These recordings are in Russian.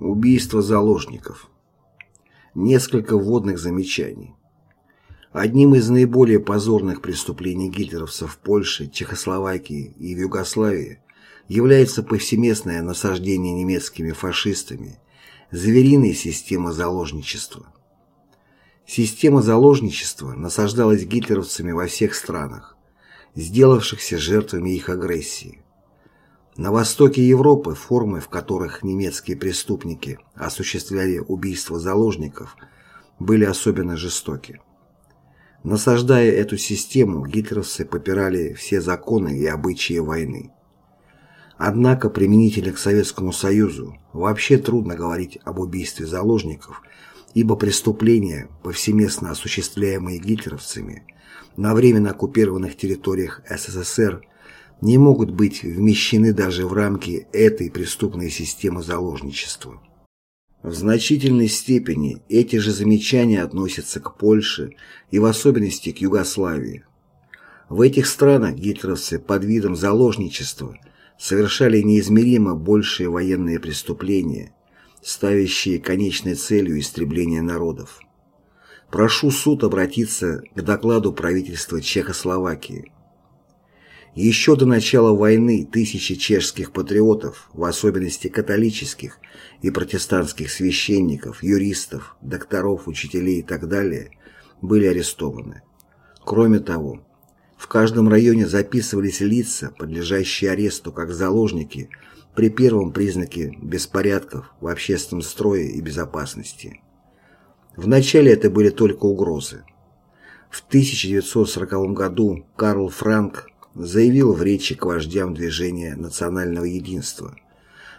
Убийство заложников. Несколько вводных замечаний. Одним из наиболее позорных преступлений гитлеровцев в Польше, Чехословакии и Югославии является повсеместное насаждение немецкими фашистами звериной системы заложничества. Система заложничества насаждалась гитлеровцами во всех странах, сделавшихся жертвами их агрессии. На востоке Европы формы, в которых немецкие преступники осуществляли убийство заложников, были особенно жестоки. Насаждая эту систему, гитлеровцы попирали все законы и обычаи войны. Однако применительно к Советскому Союзу вообще трудно говорить об убийстве заложников, ибо преступления, повсеместно осуществляемые гитлеровцами, на временно оккупированных территориях СССР не могут быть вмещены даже в рамки этой преступной системы заложничества. В значительной степени эти же замечания относятся к Польше и в особенности к Югославии. В этих странах гитлеровцы под видом заложничества совершали неизмеримо большие военные преступления, ставящие конечной целью истребление народов. Прошу суд обратиться к докладу правительства Чехословакии. Еще до начала войны тысячи чешских патриотов, в особенности католических и протестантских священников, юристов, докторов, учителей и так далее, были арестованы. Кроме того, в каждом районе записывались лица, подлежащие аресту как заложники при первом признаке беспорядков в общественном строе и безопасности. Вначале это были только угрозы. В 1940 году Карл Франк заявил в речи к вождям движения национального единства,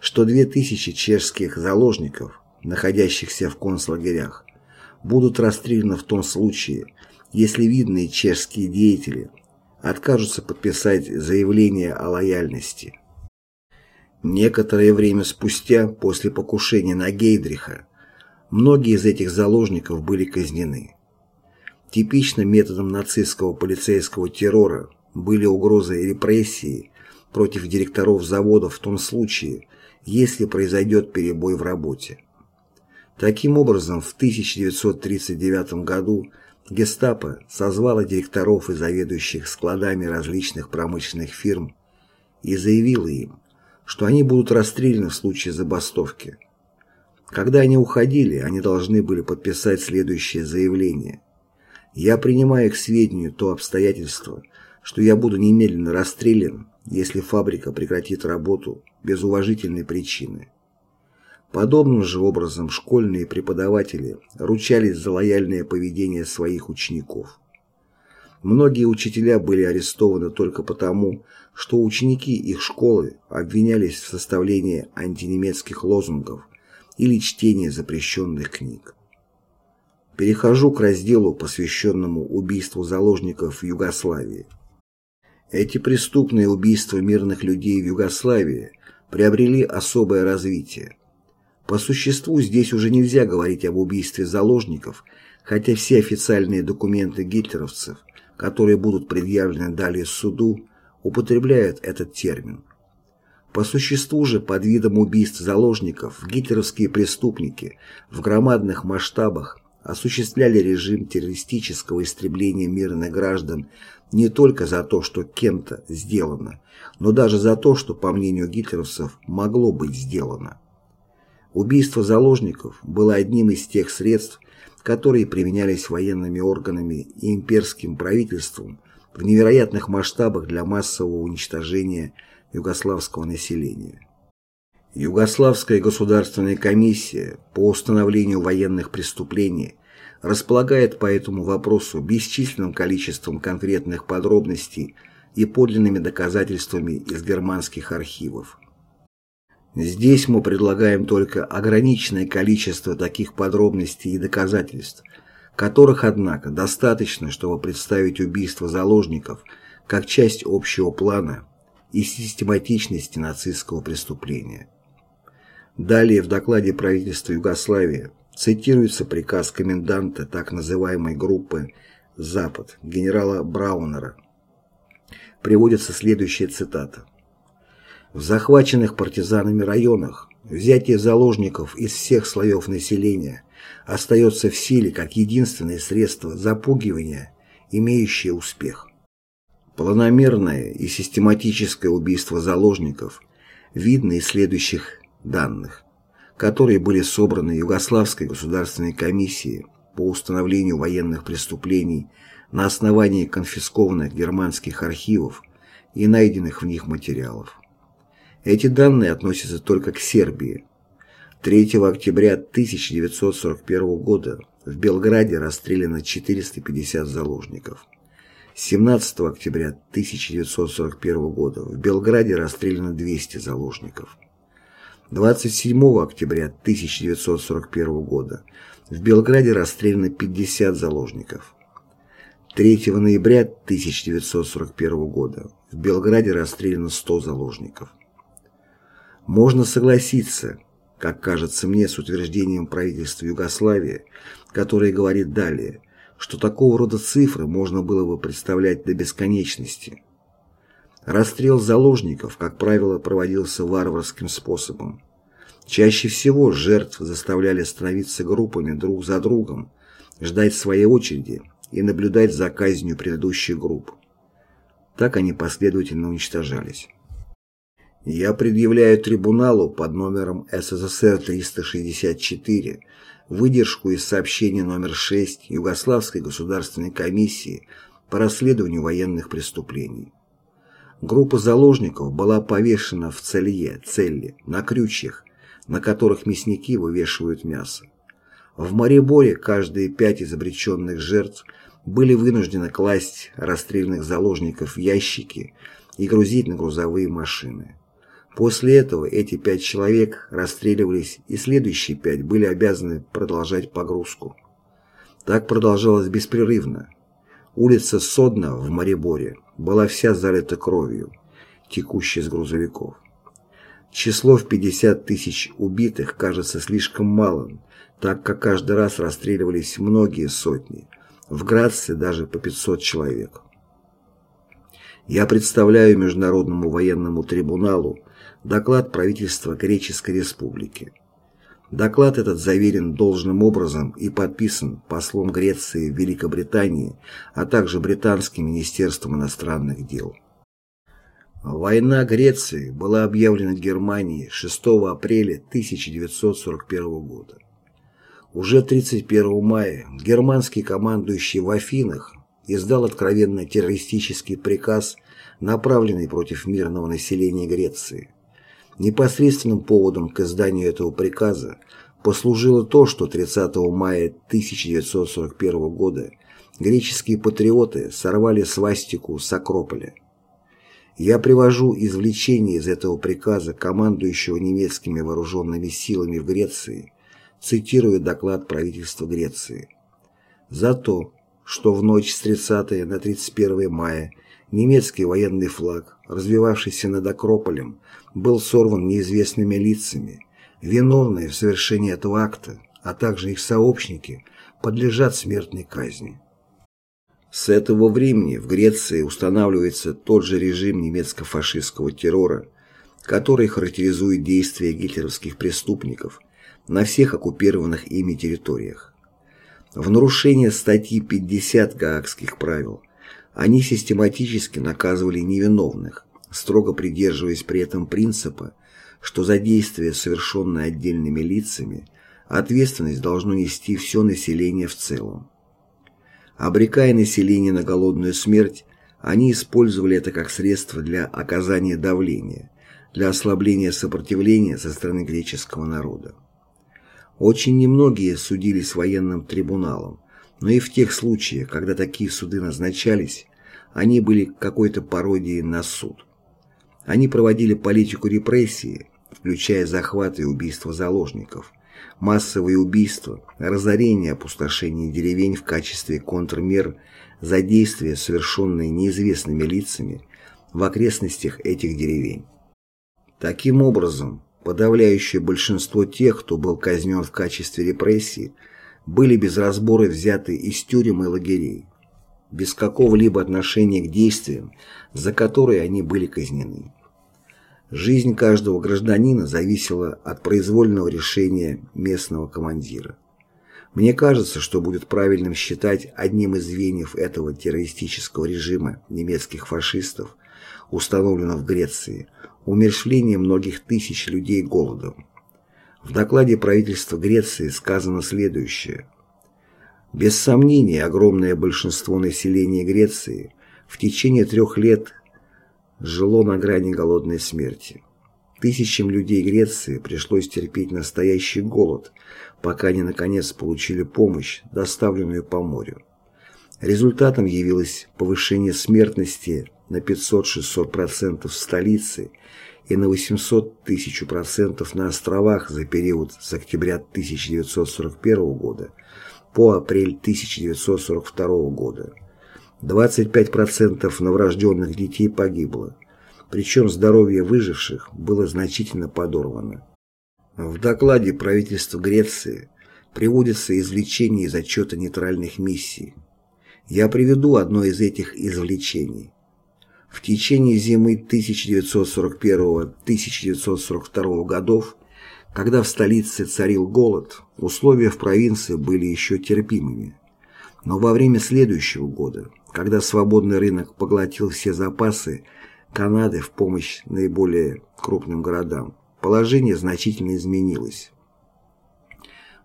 что 2000 чешских заложников, находящихся в концлагерях, будут расстреляны в том случае, если видные чешские деятели откажутся подписать заявление о лояльности. Некоторое время спустя, после покушения на Гейдриха, многие из этих заложников были казнены. Типичным методом нацистского полицейского террора были угрозы репрессии против директоров заводов в том случае, если произойдет перебой в работе. Таким образом, в 1939 году гестапо созвало директоров и заведующих складами различных промышленных фирм и заявило им, что они будут расстреляны в случае забастовки. Когда они уходили, они должны были подписать следующее заявление. «Я принимаю к сведению то обстоятельство, что я буду немедленно расстрелян, если фабрика прекратит работу без уважительной причины. Подобным же образом школьные преподаватели ручались за лояльное поведение своих учеников. Многие учителя были арестованы только потому, что ученики их школы обвинялись в составлении антинемецких лозунгов или чтении запрещенных книг. Перехожу к разделу, посвященному убийству заложников в Югославии. Эти преступные убийства мирных людей в Югославии приобрели особое развитие. По существу здесь уже нельзя говорить об убийстве заложников, хотя все официальные документы гитлеровцев, которые будут предъявлены далее суду, употребляют этот термин. По существу же под видом убийств заложников гитлеровские преступники в громадных масштабах осуществляли режим террористического истребления мирных граждан не только за то, что кем-то сделано, но даже за то, что, по мнению гитлеровцев, могло быть сделано. Убийство заложников было одним из тех средств, которые применялись военными органами и имперским правительством в невероятных масштабах для массового уничтожения югославского населения. Югославская государственная комиссия по установлению военных преступлений располагает по этому вопросу бесчисленным количеством конкретных подробностей и подлинными доказательствами из германских архивов. Здесь мы предлагаем только ограниченное количество таких подробностей и доказательств, которых, однако, достаточно, чтобы представить убийство заложников как часть общего плана и систематичности нацистского преступления. Далее в докладе правительства Югославии Цитируется приказ коменданта так называемой группы «Запад» генерала Браунера. Приводится следующая цитата. В захваченных партизанами районах взятие заложников из всех слоев населения остается в силе как единственное средство запугивания, имеющее успех. Планомерное и систематическое убийство заложников видно из следующих данных, которые были собраны Югославской государственной комиссией по установлению военных преступлений на основании конфискованных германских архивов и найденных в них материалов. Эти данные относятся только к Сербии. 3 октября 1941 года в Белграде расстреляно 450 заложников. 17 октября 1941 года в Белграде расстреляно 200 заложников. 27 октября 1941 года в Белграде расстреляно 50 заложников. 3 ноября 1941 года в Белграде расстреляно 100 заложников. Можно согласиться, как кажется мне, с утверждением правительства Югославии, которое говорит далее, что такого рода цифры можно было бы представлять до бесконечности. Расстрел заложников, как правило, проводился варварским способом. Чаще всего жертв заставляли становиться группами друг за другом, ждать своей очереди и наблюдать за казнью предыдущих групп. Так они последовательно уничтожались. Я предъявляю трибуналу под номером СССР 364 выдержку из сообщения номер 6 Югославской государственной комиссии по расследованию военных преступлений. Группа заложников была повешена в Целье, Целле, на крючьях, на которых мясники вывешивают мясо. В Мариборе каждые пять изобретенных жертв были вынуждены класть расстрелянных заложников в ящики и грузить на грузовые машины. После этого эти пять человек расстреливались, и следующие пять были обязаны продолжать погрузку. Так продолжалось беспрерывно. Улица Содна в Мариборе была вся залита кровью, текущей с грузовиков. Число в 50 тысяч убитых кажется слишком малым, так как каждый раз расстреливались многие сотни, в Граце даже по 500 человек. Я представляю Международному военному трибуналу Доклад правительства Греческой Республики. Доклад этот заверен должным образом и подписан послом Греции в Великобритании, а также Британским министерством иностранных дел. Война Греции была объявлена Германией 6 апреля 1941 года. Уже 31 мая германский командующий в Афинах издал откровенно террористический приказ, направленный против мирного населения Греции. Непосредственным поводом к изданию этого приказа послужило то, что 30 мая 1941 года греческие патриоты сорвали свастику с Акрополя. Я привожу извлечение из этого приказа командующего немецкими вооруженными силами в Греции, цитирую доклад правительства Греции. За то, что в ночь с 30 на 31 мая немецкий военный флаг, развивавшийся над Акрополем, был сорван неизвестными лицами. Виновные в совершении этого акта, а также их сообщники, подлежат смертной казни. С этого времени в Греции устанавливается тот же режим немецко-фашистского террора, который характеризует действия гитлеровских преступников на всех оккупированных ими территориях. В нарушение статьи 50 Гаагских правил они систематически наказывали невиновных, строго придерживаясь при этом принципа, что за действия, совершенные отдельными лицами, ответственность должно нести все население в целом. Обрекая население на голодную смерть, они использовали это как средство для оказания давления, для ослабления сопротивления со стороны греческого народа. Очень немногие судились военным трибуналом, но и в тех случаях, когда такие суды назначались, они были какой-то пародией на суд. Они проводили политику репрессии, включая захват и убийство заложников, массовые убийства, разорение и опустошение деревень в качестве контрмер за действия, совершенные неизвестными лицами в окрестностях этих деревень. Таким образом, подавляющее большинство тех, кто был казнен в качестве репрессии, были без разбора взяты из тюрем и лагерей, без какого-либо отношения к действиям, за которые они были казнены. Жизнь каждого гражданина зависела от произвольного решения местного командира. Мне кажется, что будет правильным считать одним из звеньев этого террористического режима немецких фашистов, установленного в Греции, умерщвление многих тысяч людей голодом. В докладе правительства Греции сказано следующее. Без сомнения, огромное большинство населения Греции в течение трех лет жило на грани голодной смерти. Тысячам людей Греции пришлось терпеть настоящий голод, пока они наконец получили помощь, доставленную по морю. Результатом явилось повышение смертности на 500-600% в столице и на 800 тысяч процентов на островах за период с октября 1941 года по апрель 1942 года. 25% новорожденных детей погибло, причем здоровье выживших было значительно подорвано. В докладе правительства Греции приводится извлечение из отчета нейтральных миссий. Я приведу одно из этих извлечений. В течение зимы 1941-1942 годов, когда в столице царил голод, условия в провинции были еще терпимыми. Но во время следующего года, когда свободный рынок поглотил все запасы Канады в помощь наиболее крупным городам, положение значительно изменилось.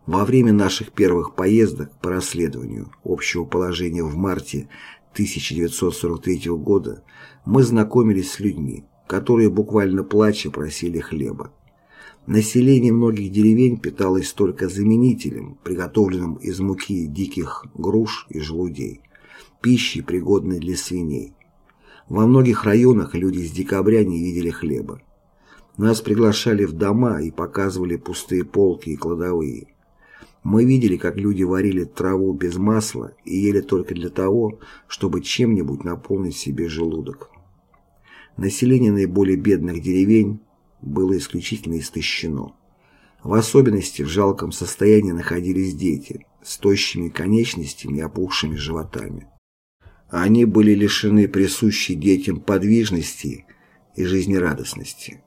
Во время наших первых поездок по расследованию общего положения в марте 1943 года мы знакомились с людьми, которые буквально плача просили хлеба. Население многих деревень питалось только заменителем, приготовленным из муки диких груш и желудей, пищей, пригодной для свиней. Во многих районах люди с декабря не видели хлеба. Нас приглашали в дома и показывали пустые полки и кладовые. Мы видели, как люди варили траву без масла и ели только для того, чтобы чем-нибудь наполнить себе желудок. Население наиболее бедных деревень было исключительно истощено. В особенности в жалком состоянии находились дети с тощими конечностями и опухшими животами. Они были лишены присущей детям подвижности и жизнерадостности.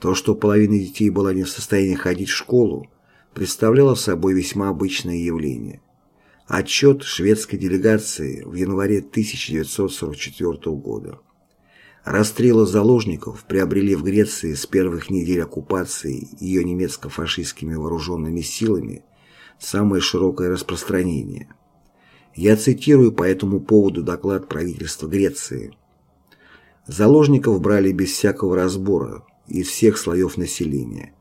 То, что половина детей была не в состоянии ходить в школу, представляло собой весьма обычное явление. Отчет шведской делегации в январе 1944 года. Расстрелы заложников приобрели в Греции с первых недель оккупации ее немецко-фашистскими вооруженными силами самое широкое распространение. Я цитирую по этому поводу доклад правительства Греции. Заложников брали без всякого разбора из всех слоев населения.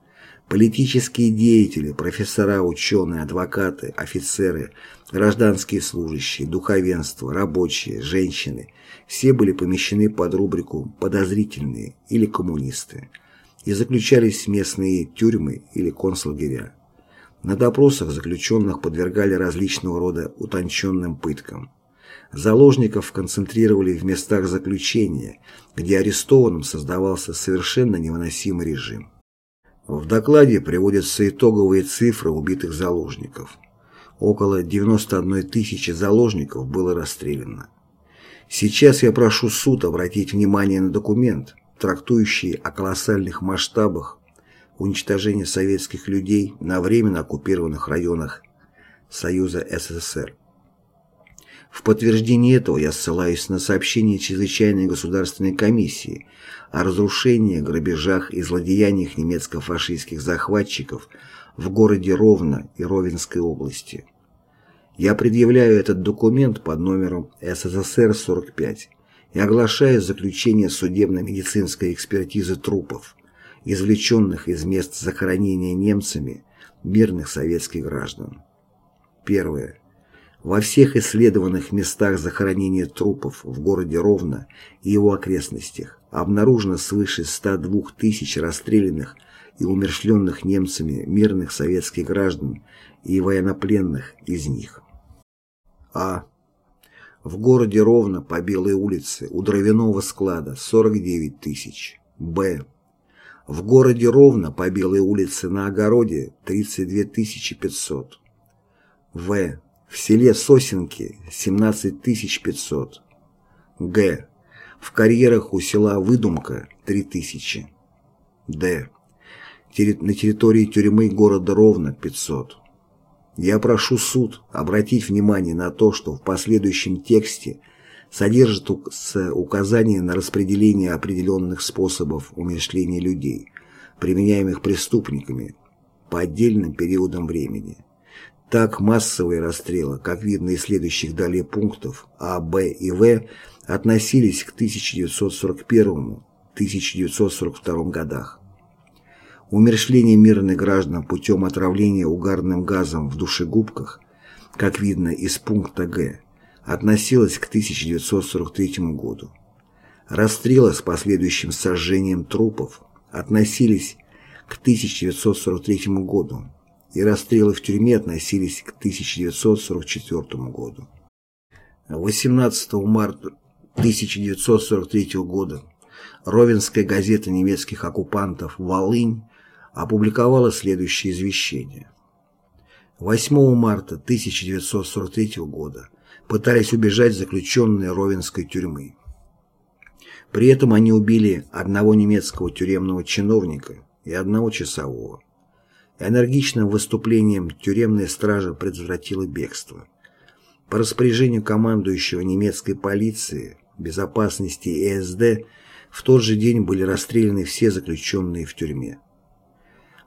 Политические деятели, профессора, ученые, адвокаты, офицеры, гражданские служащие, духовенство, рабочие, женщины – все были помещены под рубрику «подозрительные» или «коммунисты» и заключались в местные тюрьмы или концлагеря. На допросах заключенных подвергали различного рода утонченным пыткам. Заложников концентрировали в местах заключения, где арестованным создавался совершенно невыносимый режим. В докладе приводятся итоговые цифры убитых заложников. Около 91 тысячи заложников было расстреляно. Сейчас я прошу суд обратить внимание на документ, трактующий о колоссальных масштабах уничтожения советских людей на временно оккупированных районах Союза СССР. В подтверждение этого я ссылаюсь на сообщение Чрезвычайной государственной комиссии о разрушении, грабежах и злодеяниях немецко-фашистских захватчиков в городе Ровно и Ровенской области. Я предъявляю этот документ под номером СССР-45 и оглашаю заключение судебно-медицинской экспертизы трупов, извлеченных из мест захоронения немцами мирных советских граждан. Первое. Во всех исследованных местах захоронения трупов в городе Ровно и его окрестностях обнаружено свыше 102 тысяч расстрелянных и умершленных немцами мирных советских граждан и военнопленных из них. А. В городе Ровно по Белой улице у дровяного склада 49 тысяч. Б. В городе Ровно по Белой улице на огороде 32 500. В. В селе Сосенки 17 500. Г. В карьерах у села Выдумка 3000. Д. На территории тюрьмы города Ровно 500. Я прошу суд обратить внимание на то, что в последующем тексте содержится указание на распределение определенных способов умершления людей, применяемых преступниками, по отдельным периодам времени. Так, массовые расстрелы, как видно из следующих далее пунктов А, Б и В, относились к 1941-1942 годах. Умершление мирных граждан путем отравления угарным газом в душегубках, как видно из пункта Г, относилось к 1943 году. Расстрелы с последующим сожжением трупов относились к 1943 году, и расстрелы в тюрьме относились к 1944 году. 18 марта 1943 года Ровенская газета немецких оккупантов «Волынь» опубликовала следующее извещение. 8 марта 1943 года пытались убежать заключенные Ровенской тюрьмы. При этом они убили одного немецкого тюремного чиновника и одного часового. Энергичным выступлением тюремная стража предотвратила бегство. По распоряжению командующего немецкой полиции, безопасности и СД в тот же день были расстреляны все заключенные в тюрьме.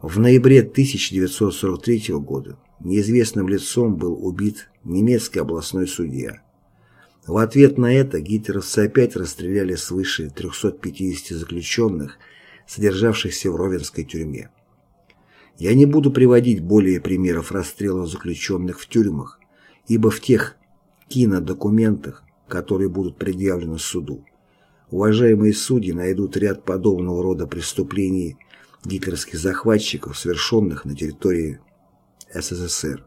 В ноябре 1943 года неизвестным лицом был убит немецкий областной судья. В ответ на это гитлеровцы опять расстреляли свыше 350 заключенных, содержавшихся в Ровенской тюрьме. Я не буду приводить более примеров расстрелов заключенных в тюрьмах, ибо в тех кинодокументах, которые будут предъявлены суду, уважаемые судьи найдут ряд подобного рода преступлений гитлеровских захватчиков, совершенных на территории СССР.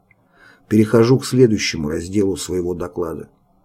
Перехожу к следующему разделу своего доклада.